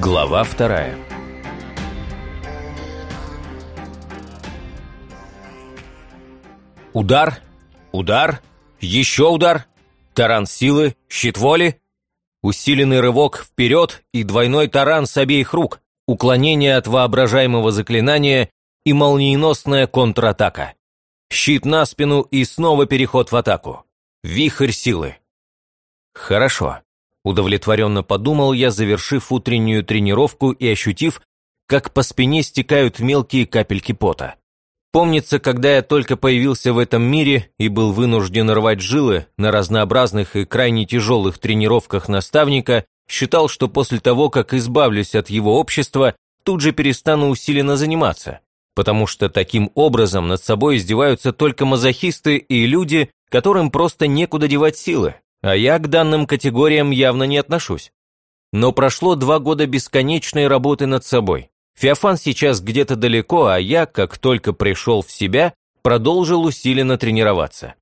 Глава вторая Удар, удар, еще удар, таран силы, щит воли, усиленный рывок вперед и двойной таран с обеих рук, уклонение от воображаемого заклинания и молниеносная контратака. Щит на спину и снова переход в атаку. Вихрь силы. Хорошо. Удовлетворенно подумал я, завершив утреннюю тренировку и ощутив, как по спине стекают мелкие капельки пота. Помнится, когда я только появился в этом мире и был вынужден рвать жилы на разнообразных и крайне тяжелых тренировках наставника, считал, что после того, как избавлюсь от его общества, тут же перестану усиленно заниматься, потому что таким образом над собой издеваются только мазохисты и люди, которым просто некуда девать силы а я к данным категориям явно не отношусь. Но прошло два года бесконечной работы над собой. Феофан сейчас где-то далеко, а я, как только пришел в себя, продолжил усиленно тренироваться.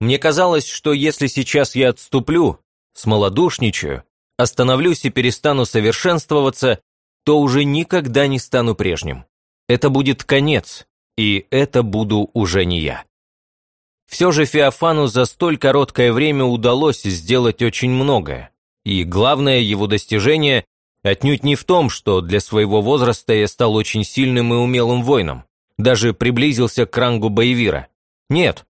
Мне казалось, что если сейчас я отступлю, смолодушничаю, остановлюсь и перестану совершенствоваться, то уже никогда не стану прежним. Это будет конец, и это буду уже не я. Все же Феофану за столь короткое время удалось сделать очень многое. И главное его достижение отнюдь не в том, что для своего возраста я стал очень сильным и умелым воином, даже приблизился к рангу боевира. Нет,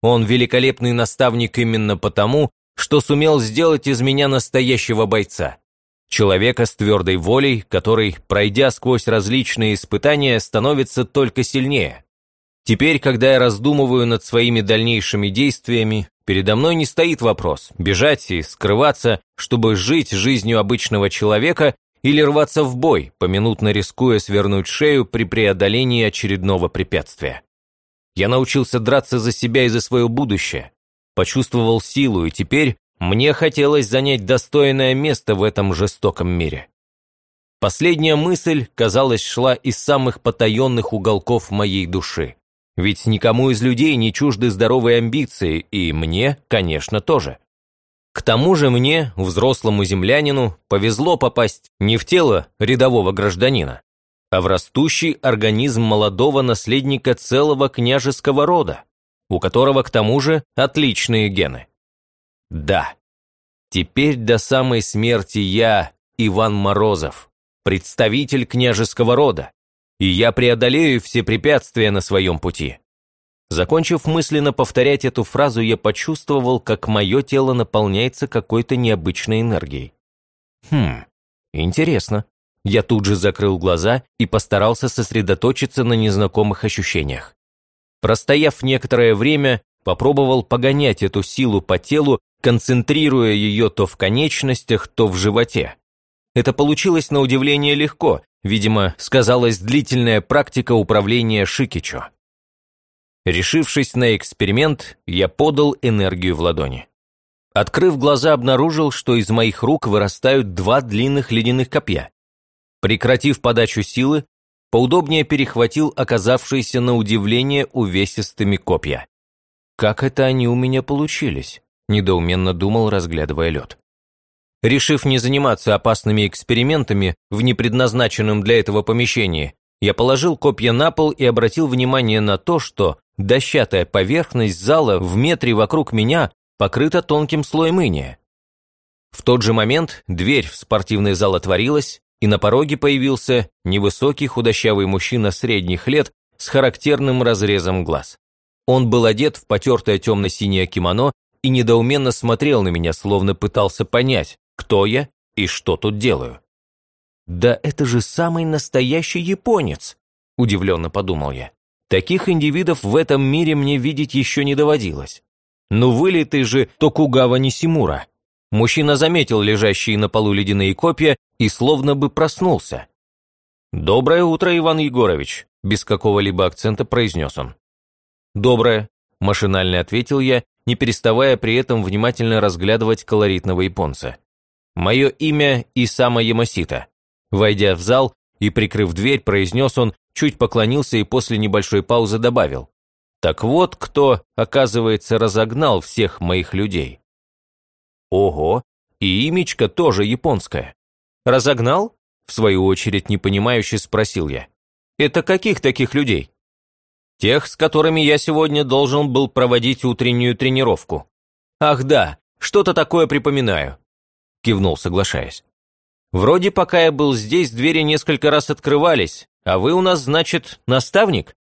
он великолепный наставник именно потому, что сумел сделать из меня настоящего бойца. Человека с твердой волей, который, пройдя сквозь различные испытания, становится только сильнее. Теперь, когда я раздумываю над своими дальнейшими действиями, передо мной не стоит вопрос – бежать и скрываться, чтобы жить жизнью обычного человека или рваться в бой, поминутно рискуя свернуть шею при преодолении очередного препятствия. Я научился драться за себя и за свое будущее, почувствовал силу, и теперь мне хотелось занять достойное место в этом жестоком мире. Последняя мысль, казалось, шла из самых потаенных уголков моей души. Ведь никому из людей не чужды здоровые амбиции, и мне, конечно, тоже. К тому же мне, взрослому землянину, повезло попасть не в тело рядового гражданина, а в растущий организм молодого наследника целого княжеского рода, у которого, к тому же, отличные гены. Да, теперь до самой смерти я, Иван Морозов, представитель княжеского рода, и я преодолею все препятствия на своем пути. Закончив мысленно повторять эту фразу, я почувствовал, как мое тело наполняется какой-то необычной энергией. Хм, интересно. Я тут же закрыл глаза и постарался сосредоточиться на незнакомых ощущениях. Простояв некоторое время, попробовал погонять эту силу по телу, концентрируя ее то в конечностях, то в животе. Это получилось на удивление легко, Видимо, сказалась длительная практика управления Шикичо. Решившись на эксперимент, я подал энергию в ладони. Открыв глаза, обнаружил, что из моих рук вырастают два длинных ледяных копья. Прекратив подачу силы, поудобнее перехватил оказавшиеся на удивление увесистыми копья. «Как это они у меня получились?» – недоуменно думал, разглядывая лед. Решив не заниматься опасными экспериментами в непредназначенном для этого помещении, я положил копья на пол и обратил внимание на то, что дощатая поверхность зала в метре вокруг меня покрыта тонким слоем иния. В тот же момент дверь в спортивный зал отворилась, и на пороге появился невысокий худощавый мужчина средних лет с характерным разрезом глаз. Он был одет в потертое темно-синее кимоно и недоуменно смотрел на меня, словно пытался понять, кто я и что тут делаю. «Да это же самый настоящий японец!» – удивленно подумал я. Таких индивидов в этом мире мне видеть еще не доводилось. Ну вылитый же Токугава Нисимура. Мужчина заметил лежащие на полу ледяные копья и словно бы проснулся. «Доброе утро, Иван Егорович», – без какого-либо акцента произнес он. «Доброе», – машинально ответил я, не переставая при этом внимательно разглядывать колоритного японца. «Мое имя Исама Ямасита». Войдя в зал и прикрыв дверь, произнес он, чуть поклонился и после небольшой паузы добавил. «Так вот кто, оказывается, разогнал всех моих людей». «Ого, и имечко тоже японское». «Разогнал?» В свою очередь, непонимающе спросил я. «Это каких таких людей?» «Тех, с которыми я сегодня должен был проводить утреннюю тренировку». «Ах да, что-то такое припоминаю», – кивнул, соглашаясь. «Вроде пока я был здесь, двери несколько раз открывались, а вы у нас, значит, наставник?»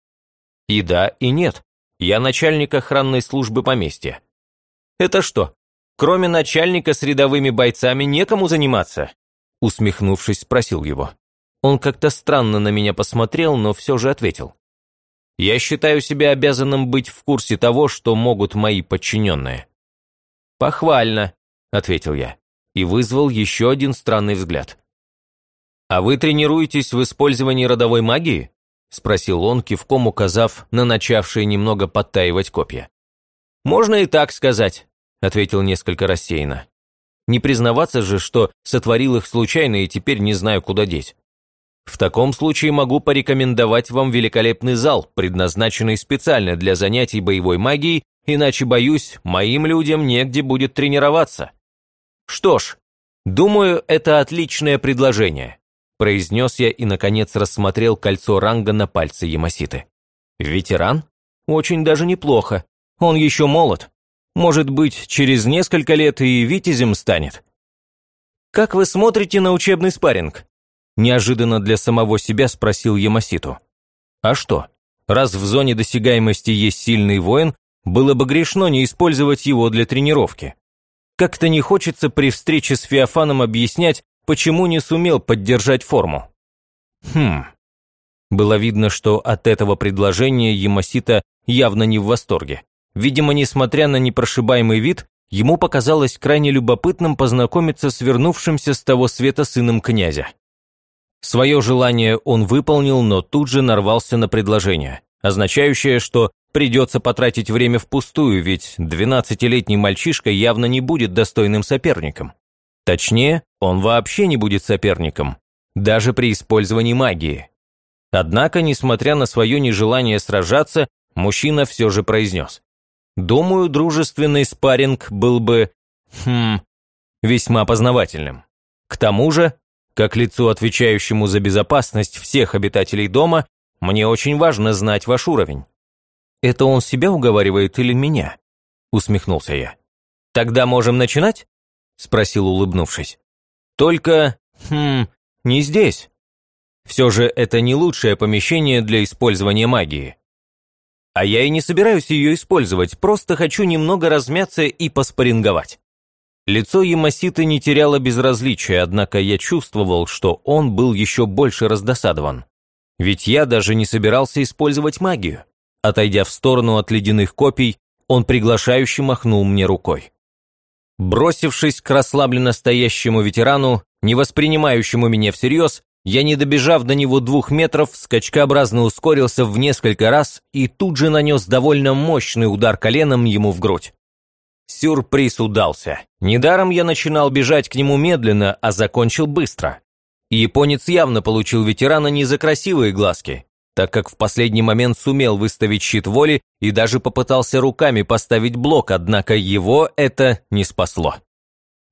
«И да, и нет. Я начальник охранной службы поместья». «Это что, кроме начальника с рядовыми бойцами некому заниматься?» Усмехнувшись, спросил его. Он как-то странно на меня посмотрел, но все же ответил. «Я считаю себя обязанным быть в курсе того, что могут мои подчиненные». «Похвально», – ответил я, и вызвал еще один странный взгляд. «А вы тренируетесь в использовании родовой магии?» – спросил он, кивком указав на начавшие немного подтаивать копья. «Можно и так сказать», – ответил несколько рассеянно. Не признаваться же, что сотворил их случайно и теперь не знаю, куда деть. В таком случае могу порекомендовать вам великолепный зал, предназначенный специально для занятий боевой магией, иначе, боюсь, моим людям негде будет тренироваться. Что ж, думаю, это отличное предложение, произнес я и, наконец, рассмотрел кольцо ранга на пальце Ямаситы. Ветеран? Очень даже неплохо. Он еще молод, может быть, через несколько лет и витязем станет. «Как вы смотрите на учебный спарринг?» Неожиданно для самого себя спросил Ямаситу. «А что? Раз в зоне досягаемости есть сильный воин, было бы грешно не использовать его для тренировки. Как-то не хочется при встрече с Феофаном объяснять, почему не сумел поддержать форму. Хм. Было видно, что от этого предложения Ямасита явно не в восторге. Видимо, несмотря на непрошибаемый вид, ему показалось крайне любопытным познакомиться с вернувшимся с того света сыном князя. Свое желание он выполнил, но тут же нарвался на предложение, означающее, что придется потратить время впустую, ведь 12-летний мальчишка явно не будет достойным соперником. Точнее, он вообще не будет соперником, даже при использовании магии. Однако, несмотря на свое нежелание сражаться, мужчина все же произнес. Думаю, дружественный спарринг был бы, хм, весьма познавательным. К тому же, как лицу, отвечающему за безопасность всех обитателей дома, мне очень важно знать ваш уровень. Это он себя уговаривает или меня? Усмехнулся я. Тогда можем начинать? Спросил, улыбнувшись. Только, хм, не здесь. Все же это не лучшее помещение для использования магии. А я и не собираюсь ее использовать, просто хочу немного размяться и поспоринговать. Лицо Ямаситы не теряло безразличия, однако я чувствовал, что он был еще больше раздосадован. Ведь я даже не собирался использовать магию. Отойдя в сторону от ледяных копий, он приглашающе махнул мне рукой. Бросившись к расслабленно стоящему ветерану, не воспринимающему меня всерьез, я, не добежав до него двух метров, скачкообразно ускорился в несколько раз и тут же нанес довольно мощный удар коленом ему в грудь. Сюрприз удался. Недаром я начинал бежать к нему медленно, а закончил быстро. японец явно получил ветерана не за красивые глазки, так как в последний момент сумел выставить щит воли и даже попытался руками поставить блок, однако его это не спасло.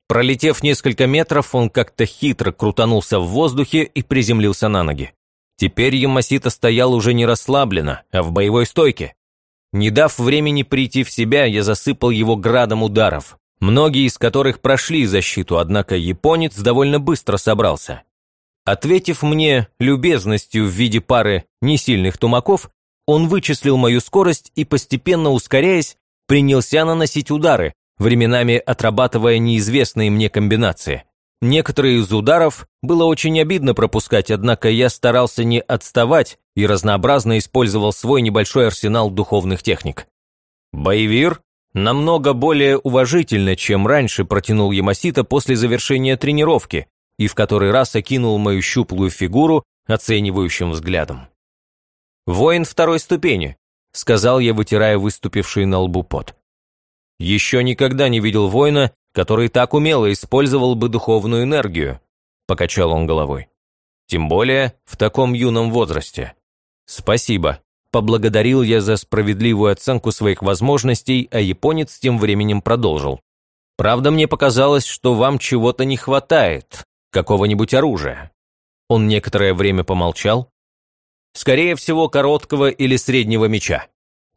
Пролетев несколько метров, он как-то хитро крутанулся в воздухе и приземлился на ноги. Теперь Ямасита стоял уже не расслабленно, а в боевой стойке. Не дав времени прийти в себя, я засыпал его градом ударов, многие из которых прошли защиту, однако японец довольно быстро собрался. Ответив мне любезностью в виде пары несильных тумаков, он вычислил мою скорость и, постепенно ускоряясь, принялся наносить удары, временами отрабатывая неизвестные мне комбинации. Некоторые из ударов было очень обидно пропускать, однако я старался не отставать и разнообразно использовал свой небольшой арсенал духовных техник. Боевир намного более уважительно, чем раньше протянул Ямасита после завершения тренировки и в который раз окинул мою щуплую фигуру оценивающим взглядом. «Воин второй ступени», — сказал я, вытирая выступивший на лбу пот. Еще никогда не видел воина, который так умело использовал бы духовную энергию», – покачал он головой. «Тем более в таком юном возрасте». «Спасибо», – поблагодарил я за справедливую оценку своих возможностей, а японец тем временем продолжил. «Правда, мне показалось, что вам чего-то не хватает, какого-нибудь оружия. Он некоторое время помолчал. «Скорее всего, короткого или среднего меча.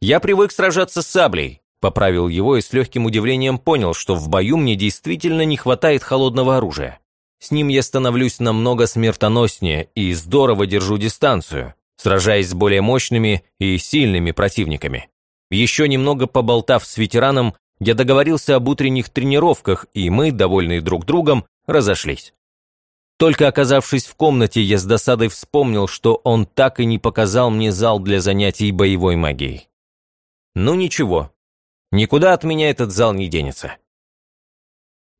Я привык сражаться с саблей», поправил его и с легким удивлением понял, что в бою мне действительно не хватает холодного оружия. С ним я становлюсь намного смертоноснее и здорово держу дистанцию, сражаясь с более мощными и сильными противниками. Еще немного поболтав с ветераном, я договорился об утренних тренировках, и мы, довольные друг другом, разошлись. Только оказавшись в комнате, я с досадой вспомнил, что он так и не показал мне зал для занятий боевой магией. Ну ничего, никуда от меня этот зал не денется.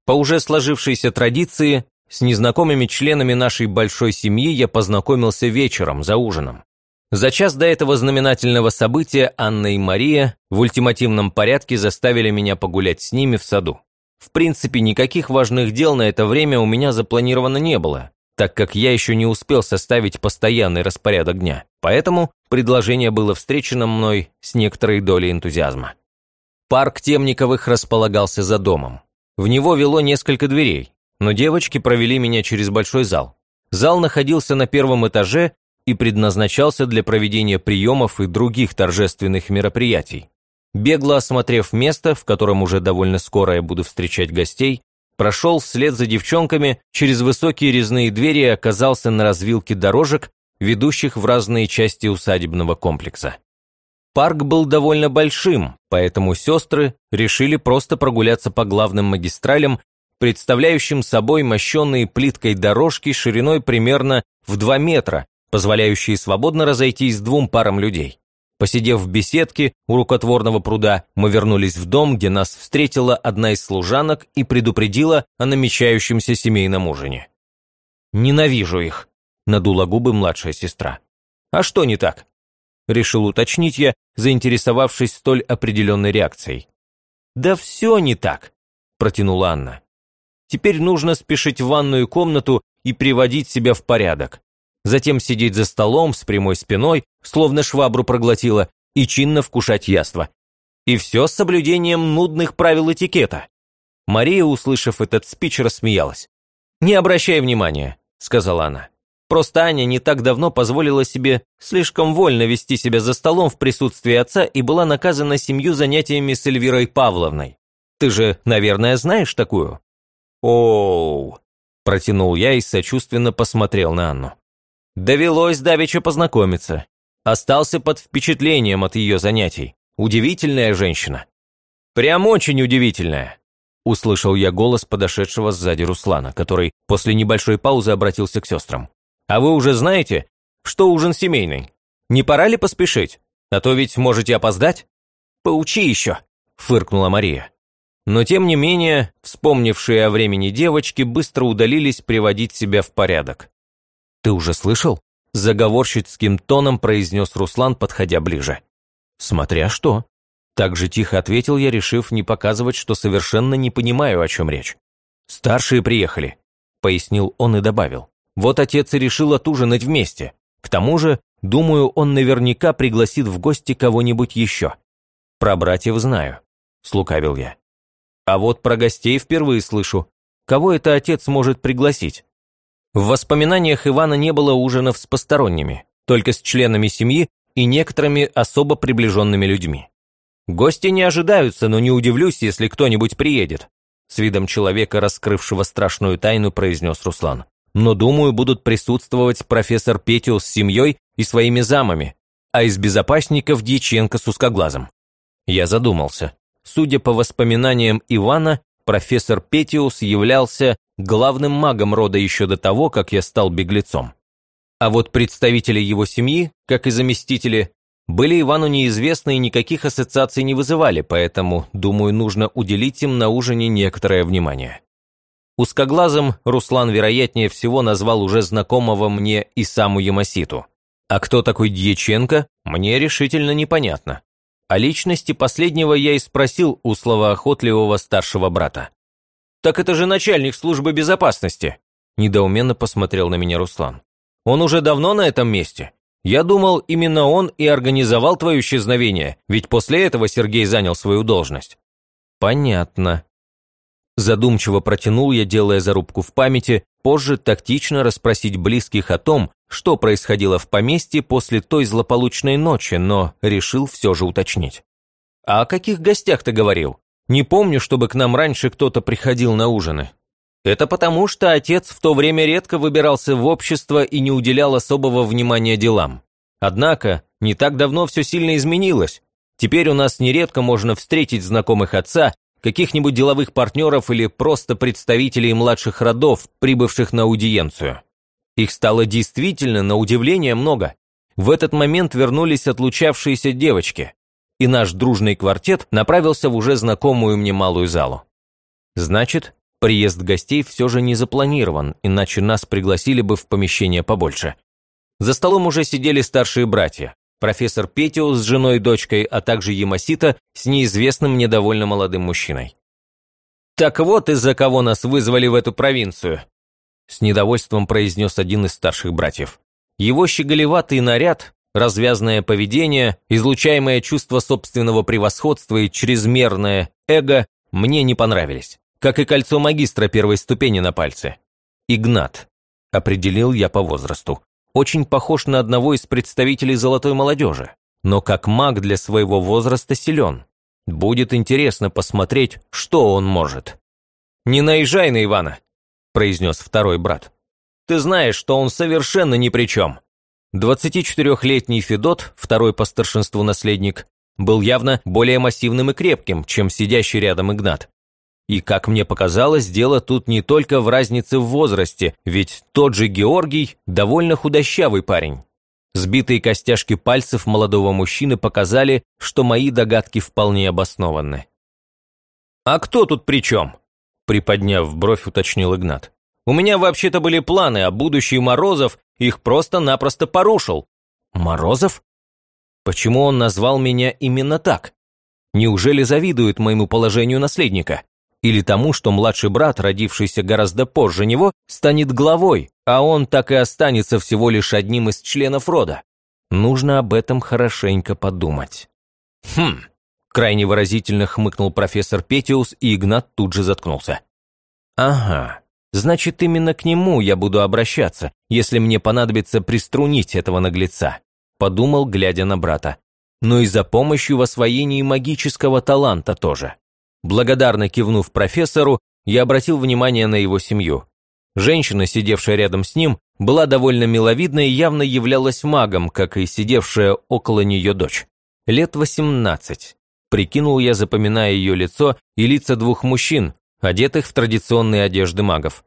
По уже сложившейся традиции, с незнакомыми членами нашей большой семьи я познакомился вечером, за ужином. За час до этого знаменательного события Анна и Мария в ультимативном порядке заставили меня погулять с ними в саду. В принципе, никаких важных дел на это время у меня запланировано не было, так как я еще не успел составить постоянный распорядок дня, поэтому предложение было встречено мной с некоторой долей энтузиазма. Парк Темниковых располагался за домом. В него вело несколько дверей, но девочки провели меня через большой зал. Зал находился на первом этаже и предназначался для проведения приемов и других торжественных мероприятий. Бегло осмотрев место, в котором уже довольно скоро я буду встречать гостей, прошел вслед за девчонками через высокие резные двери и оказался на развилке дорожек, ведущих в разные части усадебного комплекса. Парк был довольно большим, поэтому сестры решили просто прогуляться по главным магистралям представляющим собой мощенные плиткой дорожки шириной примерно в 2 метра, позволяющие свободно разойтись двум парам людей. Посидев в беседке у рукотворного пруда, мы вернулись в дом, где нас встретила одна из служанок и предупредила о намечающемся семейном ужине. «Ненавижу их», – надула губы младшая сестра. «А что не так?» – решил уточнить я, заинтересовавшись столь определенной реакцией. «Да все не так», – протянула Анна. Теперь нужно спешить в ванную комнату и приводить себя в порядок. Затем сидеть за столом с прямой спиной, словно швабру проглотила, и чинно вкушать яство. И все с соблюдением нудных правил этикета. Мария, услышав этот спич, рассмеялась. «Не обращай внимания», – сказала она. «Просто Аня не так давно позволила себе слишком вольно вести себя за столом в присутствии отца и была наказана семью занятиями с Эльвирой Павловной. Ты же, наверное, знаешь такую?» «Оу!» – протянул я и сочувственно посмотрел на Анну. Довелось давеча познакомиться. Остался под впечатлением от ее занятий. Удивительная женщина. Прям очень удивительная. Услышал я голос подошедшего сзади Руслана, который после небольшой паузы обратился к сестрам. «А вы уже знаете, что ужин семейный? Не пора ли поспешить? А то ведь можете опоздать?» «Поучи еще», – фыркнула Мария. Но тем не менее, вспомнившие о времени девочки быстро удалились приводить себя в порядок. «Ты уже слышал?» – заговорщицким тоном произнес Руслан, подходя ближе. «Смотря что». Так же тихо ответил я, решив не показывать, что совершенно не понимаю, о чем речь. «Старшие приехали», – пояснил он и добавил. «Вот отец и решил отужинать вместе. К тому же, думаю, он наверняка пригласит в гости кого-нибудь еще. Про братьев знаю», – слукавил я. А вот про гостей впервые слышу. Кого это отец может пригласить? В воспоминаниях Ивана не было ужинов с посторонними, только с членами семьи и некоторыми особо приближенными людьми. Гости не ожидаются, но не удивлюсь, если кто-нибудь приедет. С видом человека, раскрывшего страшную тайну, произнес Руслан. Но, думаю, будут присутствовать профессор Петю с семьей и своими замами, а из безопасников Дьяченко с узкоглазом. Я задумался. Судя по воспоминаниям Ивана, профессор Петиус являлся главным магом рода еще до того, как я стал беглецом. А вот представители его семьи, как и заместители, были Ивану неизвестны и никаких ассоциаций не вызывали, поэтому, думаю, нужно уделить им на ужине некоторое внимание. Узкоглазым Руслан, вероятнее всего, назвал уже знакомого мне и саму Ямаситу. А кто такой Дьяченко, мне решительно непонятно. О личности последнего я и спросил у словоохотливого старшего брата. «Так это же начальник службы безопасности», – недоуменно посмотрел на меня Руслан. «Он уже давно на этом месте. Я думал, именно он и организовал твое исчезновение, ведь после этого Сергей занял свою должность». «Понятно». Задумчиво протянул я, делая зарубку в памяти, позже тактично расспросить близких о том, что происходило в поместье после той злополучной ночи, но решил все же уточнить. «А о каких гостях ты говорил? Не помню, чтобы к нам раньше кто-то приходил на ужины». «Это потому, что отец в то время редко выбирался в общество и не уделял особого внимания делам. Однако, не так давно все сильно изменилось. Теперь у нас нередко можно встретить знакомых отца, каких-нибудь деловых партнеров или просто представителей младших родов, прибывших на аудиенцию. Их стало действительно, на удивление, много. В этот момент вернулись отлучавшиеся девочки, и наш дружный квартет направился в уже знакомую мне малую залу. Значит, приезд гостей все же не запланирован, иначе нас пригласили бы в помещение побольше. За столом уже сидели старшие братья, профессор Петиус с женой и дочкой, а также Ямасита с неизвестным недовольно молодым мужчиной. «Так вот из-за кого нас вызвали в эту провинцию», с недовольством произнес один из старших братьев. Его щеголеватый наряд, развязное поведение, излучаемое чувство собственного превосходства и чрезмерное эго мне не понравились, как и кольцо магистра первой ступени на пальце. Игнат, определил я по возрасту, очень похож на одного из представителей золотой молодежи, но как маг для своего возраста силен. Будет интересно посмотреть, что он может. «Не наезжай на Ивана», – произнес второй брат. «Ты знаешь, что он совершенно ни при чем». 24-летний Федот, второй по старшинству наследник, был явно более массивным и крепким, чем сидящий рядом Игнат. И, как мне показалось, дело тут не только в разнице в возрасте, ведь тот же Георгий – довольно худощавый парень. Сбитые костяшки пальцев молодого мужчины показали, что мои догадки вполне обоснованы. «А кто тут при чем?» – приподняв бровь, уточнил Игнат. «У меня вообще-то были планы, а будущий Морозов их просто-напросто порушил». «Морозов? Почему он назвал меня именно так? Неужели завидует моему положению наследника?» Или тому, что младший брат, родившийся гораздо позже него, станет главой, а он так и останется всего лишь одним из членов рода. Нужно об этом хорошенько подумать. Хм, крайне выразительно хмыкнул профессор Петиус, и Игнат тут же заткнулся. Ага, значит, именно к нему я буду обращаться, если мне понадобится приструнить этого наглеца, подумал, глядя на брата. Но и за помощью в освоении магического таланта тоже. Благодарно кивнув профессору, я обратил внимание на его семью. Женщина, сидевшая рядом с ним, была довольно миловидна и явно являлась магом, как и сидевшая около нее дочь. Лет восемнадцать. Прикинул я, запоминая ее лицо и лица двух мужчин, одетых в традиционные одежды магов.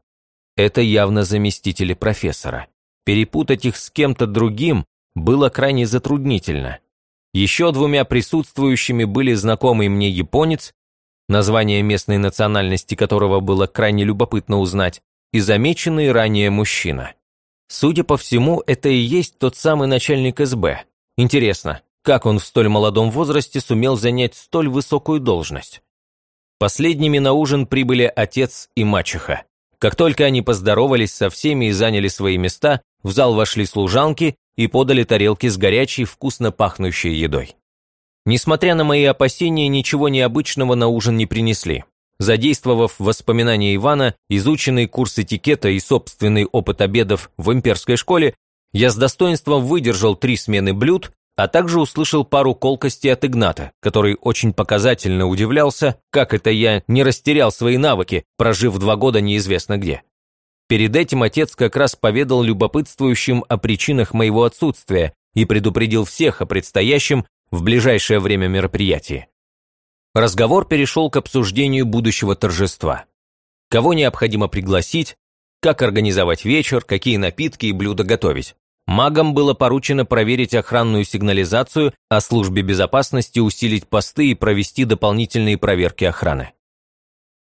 Это явно заместители профессора. Перепутать их с кем-то другим было крайне затруднительно. Еще двумя присутствующими были знакомый мне японец название местной национальности которого было крайне любопытно узнать, и замеченный ранее мужчина. Судя по всему, это и есть тот самый начальник СБ. Интересно, как он в столь молодом возрасте сумел занять столь высокую должность? Последними на ужин прибыли отец и мачеха. Как только они поздоровались со всеми и заняли свои места, в зал вошли служанки и подали тарелки с горячей, вкусно пахнущей едой. Несмотря на мои опасения, ничего необычного на ужин не принесли. Задействовав воспоминания Ивана, изученный курс этикета и собственный опыт обедов в имперской школе, я с достоинством выдержал три смены блюд, а также услышал пару колкостей от Игната, который очень показательно удивлялся, как это я не растерял свои навыки, прожив два года неизвестно где. Перед этим отец как раз поведал любопытствующим о причинах моего отсутствия и предупредил всех о предстоящем в ближайшее время мероприятии. Разговор перешел к обсуждению будущего торжества. Кого необходимо пригласить, как организовать вечер, какие напитки и блюда готовить. Магам было поручено проверить охранную сигнализацию, а службе безопасности усилить посты и провести дополнительные проверки охраны.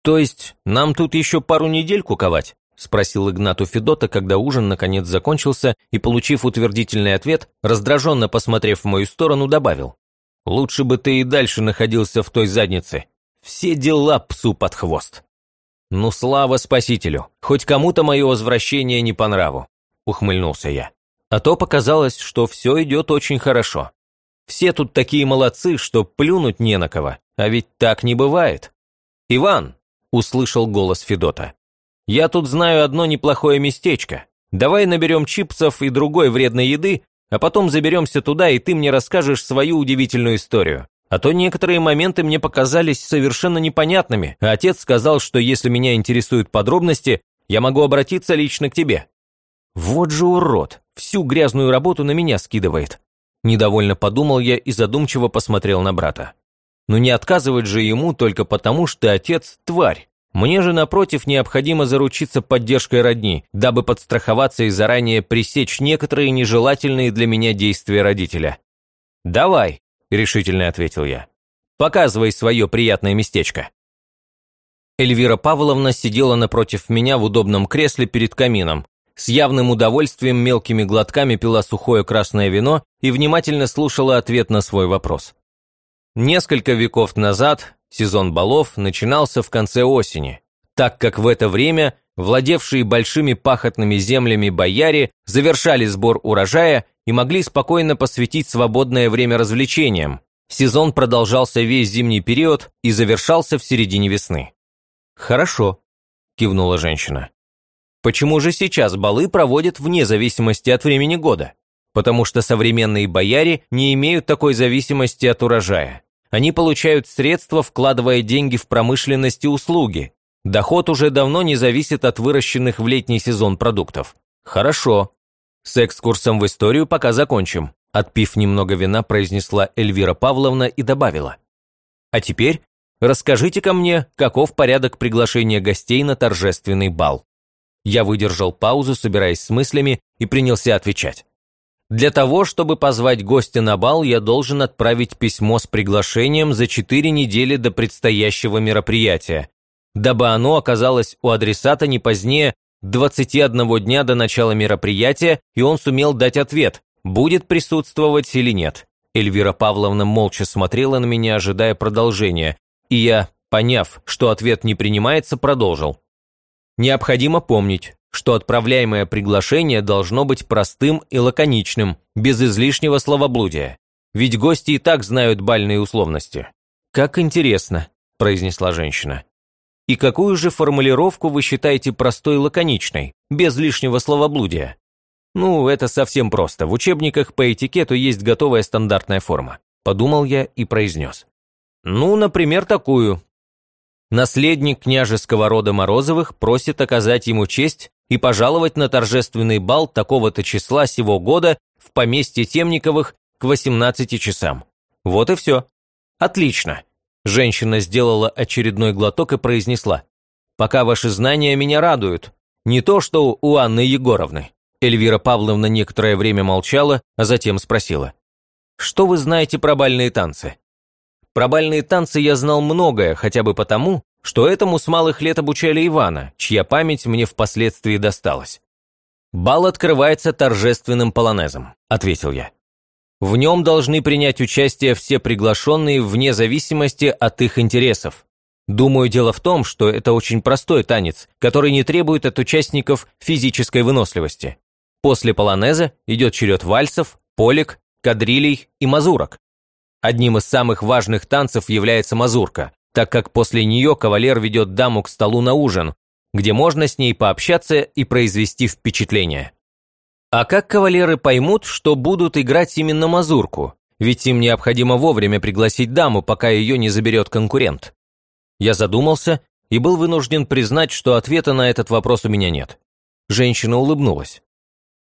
То есть нам тут еще пару недель куковать? – спросил Игнату Федота, когда ужин наконец закончился и, получив утвердительный ответ, раздраженно посмотрев в мою сторону, добавил. «Лучше бы ты и дальше находился в той заднице. Все дела псу под хвост». «Ну, слава спасителю! Хоть кому-то мое возвращение не по нраву», – ухмыльнулся я. А то показалось, что все идет очень хорошо. Все тут такие молодцы, что плюнуть не на кого, а ведь так не бывает. «Иван!» – услышал голос Федота. «Я тут знаю одно неплохое местечко. Давай наберем чипсов и другой вредной еды, а потом заберемся туда, и ты мне расскажешь свою удивительную историю. А то некоторые моменты мне показались совершенно непонятными, а отец сказал, что если меня интересуют подробности, я могу обратиться лично к тебе». Вот же урод, всю грязную работу на меня скидывает. Недовольно подумал я и задумчиво посмотрел на брата. Но не отказывать же ему только потому, что отец – тварь. Мне же, напротив, необходимо заручиться поддержкой родни, дабы подстраховаться и заранее пресечь некоторые нежелательные для меня действия родителя. «Давай», – решительно ответил я. «Показывай свое приятное местечко». Эльвира Павловна сидела напротив меня в удобном кресле перед камином, с явным удовольствием мелкими глотками пила сухое красное вино и внимательно слушала ответ на свой вопрос. Несколько веков назад сезон балов начинался в конце осени, так как в это время владевшие большими пахотными землями бояре завершали сбор урожая и могли спокойно посвятить свободное время развлечениям. Сезон продолжался весь зимний период и завершался в середине весны. «Хорошо», – кивнула женщина. Почему же сейчас балы проводят вне зависимости от времени года? Потому что современные бояре не имеют такой зависимости от урожая. Они получают средства, вкладывая деньги в промышленность и услуги. Доход уже давно не зависит от выращенных в летний сезон продуктов. Хорошо. С экскурсом в историю пока закончим. Отпив немного вина, произнесла Эльвира Павловна и добавила. А теперь расскажите-ка мне, каков порядок приглашения гостей на торжественный бал. Я выдержал паузу, собираясь с мыслями, и принялся отвечать. Для того, чтобы позвать гостя на бал, я должен отправить письмо с приглашением за четыре недели до предстоящего мероприятия, дабы оно оказалось у адресата не позднее 21 дня до начала мероприятия, и он сумел дать ответ, будет присутствовать или нет. Эльвира Павловна молча смотрела на меня, ожидая продолжения, и я, поняв, что ответ не принимается, продолжил. Необходимо помнить, что отправляемое приглашение должно быть простым и лаконичным, без излишнего словоблудия. Ведь гости и так знают бальные условности. «Как интересно», – произнесла женщина. «И какую же формулировку вы считаете простой и лаконичной, без лишнего словоблудия?» «Ну, это совсем просто. В учебниках по этикету есть готовая стандартная форма», – подумал я и произнес. «Ну, например, такую. Наследник княжеского рода Морозовых просит оказать ему честь и пожаловать на торжественный бал такого-то числа сего года в поместье Темниковых к 18 часам. Вот и все. Отлично. Женщина сделала очередной глоток и произнесла. «Пока ваши знания меня радуют. Не то, что у Анны Егоровны». Эльвира Павловна некоторое время молчала, а затем спросила. «Что вы знаете про бальные танцы?» Про бальные танцы я знал многое, хотя бы потому, что этому с малых лет обучали Ивана, чья память мне впоследствии досталась. «Бал открывается торжественным полонезом», – ответил я. В нем должны принять участие все приглашенные вне зависимости от их интересов. Думаю, дело в том, что это очень простой танец, который не требует от участников физической выносливости. После полонеза идет черед вальсов, полик, кадрилей и мазурок. Одним из самых важных танцев является мазурка, так как после нее кавалер ведет даму к столу на ужин, где можно с ней пообщаться и произвести впечатление. А как кавалеры поймут, что будут играть именно мазурку? Ведь им необходимо вовремя пригласить даму, пока ее не заберет конкурент. Я задумался и был вынужден признать, что ответа на этот вопрос у меня нет. Женщина улыбнулась.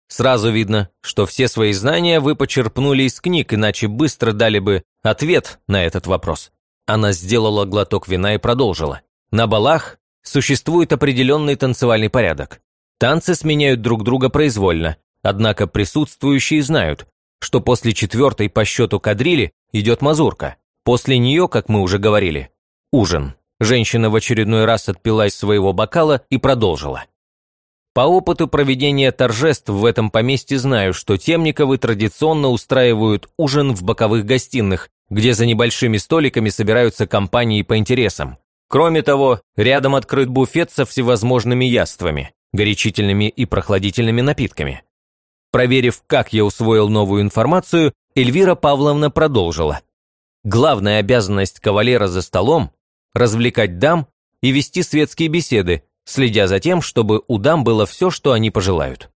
Сразу видно, что все свои знания вы почерпнули из книг, иначе быстро дали бы ответ на этот вопрос. Она сделала глоток вина и продолжила. На балах существует определенный танцевальный порядок. Танцы сменяют друг друга произвольно, однако присутствующие знают, что после четвертой по счету кадрили идет мазурка. После нее, как мы уже говорили, ужин. Женщина в очередной раз отпила из своего бокала и продолжила. По опыту проведения торжеств в этом поместье знаю, что Темниковы традиционно устраивают ужин в боковых гостиных, где за небольшими столиками собираются компании по интересам. Кроме того, рядом открыт буфет со всевозможными яствами, горячительными и прохладительными напитками. Проверив, как я усвоил новую информацию, Эльвира Павловна продолжила. Главная обязанность кавалера за столом – развлекать дам и вести светские беседы, следя за тем, чтобы у дам было все, что они пожелают.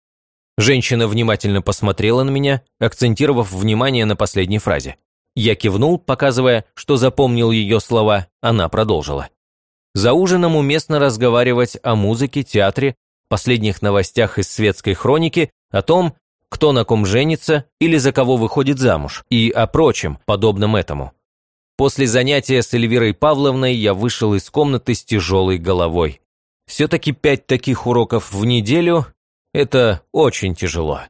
Женщина внимательно посмотрела на меня, акцентировав внимание на последней фразе. Я кивнул, показывая, что запомнил ее слова, она продолжила. За ужином уместно разговаривать о музыке, театре, последних новостях из светской хроники, о том, кто на ком женится или за кого выходит замуж, и о прочем, подобном этому. После занятия с Эльвирой Павловной я вышел из комнаты с тяжелой головой. Все-таки пять таких уроков в неделю – это очень тяжело.